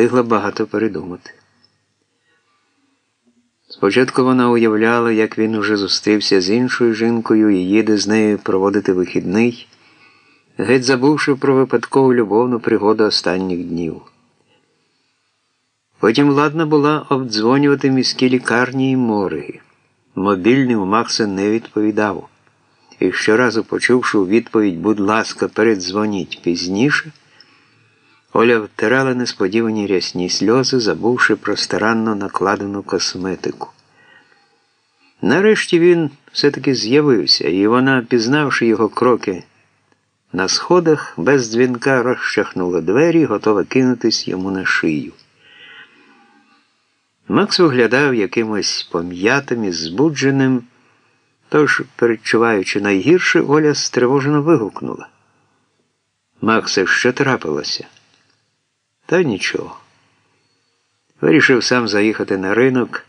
встигла багато передумати. Спочатку вона уявляла, як він уже зустрівся з іншою жінкою і їде з нею проводити вихідний, геть забувши про випадкову любовну пригоду останніх днів. Потім ладна була обдзвонювати міські лікарні і морги. Мобільний у Макса не відповідав. І щоразу, почувши у відповідь, будь ласка, передзвоніть пізніше, Оля втирала несподівані рясні сльози, забувши про старанно накладену косметику. Нарешті він все-таки з'явився, і вона, пізнавши його кроки на сходах, без дзвінка розчахнула двері, готова кинутись йому на шию. Макс виглядав якимось пом'ятим і збудженим, тож, передчуваючи найгірше, Оля стривожено вигукнула. Максе, що трапилося? Та нічого. Вирішив сам заїхати на ринок,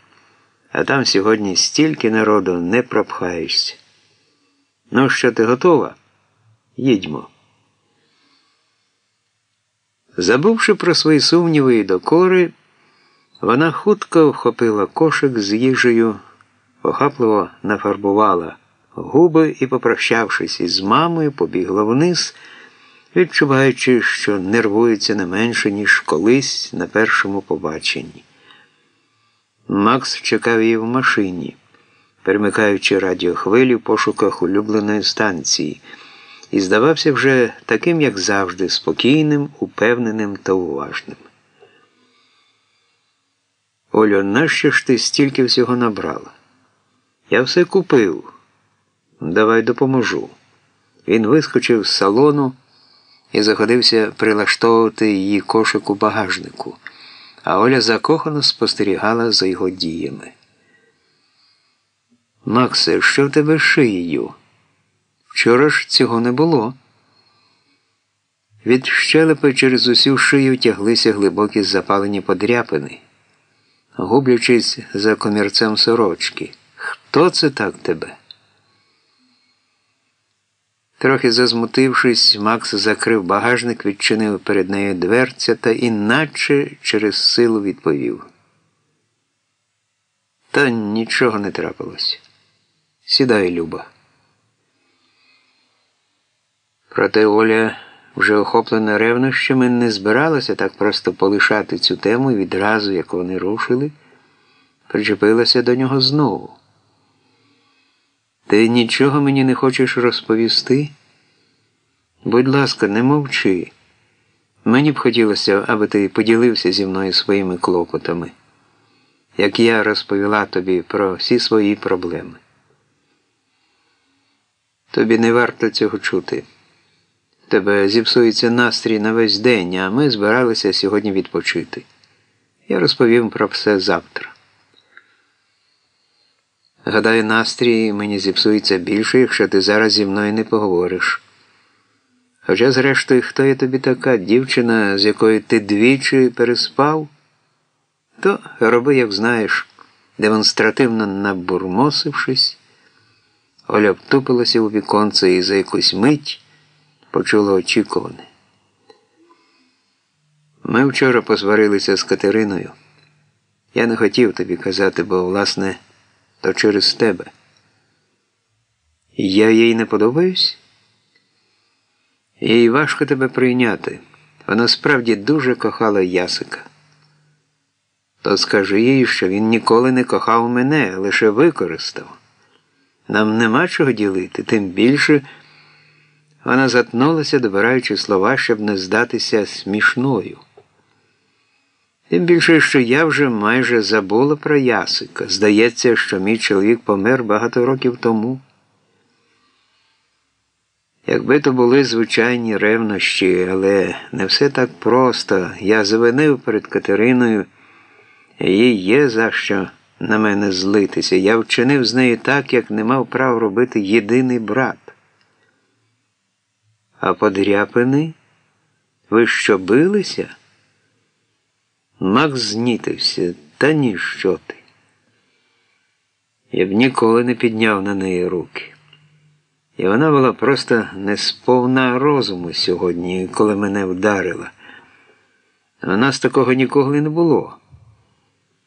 а там сьогодні стільки народу не пропхаєшся. Ну, що ти готова? Їдьмо. Забувши про свої сумніви і докори, вона хутко вхопила кошик з їжею, похапливо нафарбувала губи і, попрощавшись із мамою, побігла вниз, відчуваючи, що нервується не менше, ніж колись на першому побаченні. Макс чекав її в машині, перемикаючи радіохвилі в пошуках улюбленої станції, і здавався вже таким, як завжди, спокійним, упевненим та уважним. Олю, нащо ж ти стільки всього набрала? Я все купив. Давай допоможу. Він вискочив з салону і заходився прилаштовувати її кошик у багажнику, а Оля закохано спостерігала за його діями. Максе, що в тебе з шиєю? Вчора ж цього не було. Від щелепи через усю шию тяглися глибокі запалені подряпини гублячись за комірцем сорочки. Хто це так тебе? Трохи зазмутившись, Макс закрив багажник, відчинив перед нею дверця та іначе через силу відповів. Та нічого не трапилось. Сідай, Люба. Проте Оля вже охоплена ревнощами, не збиралася так просто полишати цю тему і відразу, як вони рушили, причепилася до нього знову. Ти нічого мені не хочеш розповісти? Будь ласка, не мовчи. Мені б хотілося, аби ти поділився зі мною своїми клопотами, як я розповіла тобі про всі свої проблеми. Тобі не варто цього чути тебе зіпсується настрій на весь день, а ми збиралися сьогодні відпочити. Я розповім про все завтра. Гадаю, настрій мені зіпсується більше, якщо ти зараз зі мною не поговориш. Хоча, зрештою, хто є тобі така дівчина, з якою ти двічі переспав, то роби, як знаєш, демонстративно набурмосившись, Оля втупилася у віконце і за якусь мить почула очікуване. Ми вчора посварилися з Катериною. Я не хотів тобі казати, бо, власне, то через тебе. Я їй не подобаюсь? Їй важко тебе прийняти. Вона справді дуже кохала Ясика. То скажи їй, що він ніколи не кохав мене, лише використав. Нам нема чого ділити, тим більше. Вона затнулася, добираючи слова, щоб не здатися смішною. Тим більше, що я вже майже забула про Ясика. Здається, що мій чоловік помер багато років тому. Якби то були звичайні ревнощі, але не все так просто. Я завинив перед Катериною, їй є за що на мене злитися. Я вчинив з нею так, як не мав права робити єдиний брат. А подряпини? Ви що билися? Макс знітився, та ні, що ти. Я б ніколи не підняв на неї руки. І вона була просто несповна розуму сьогодні, коли мене вдарила. А нас такого ніколи не було.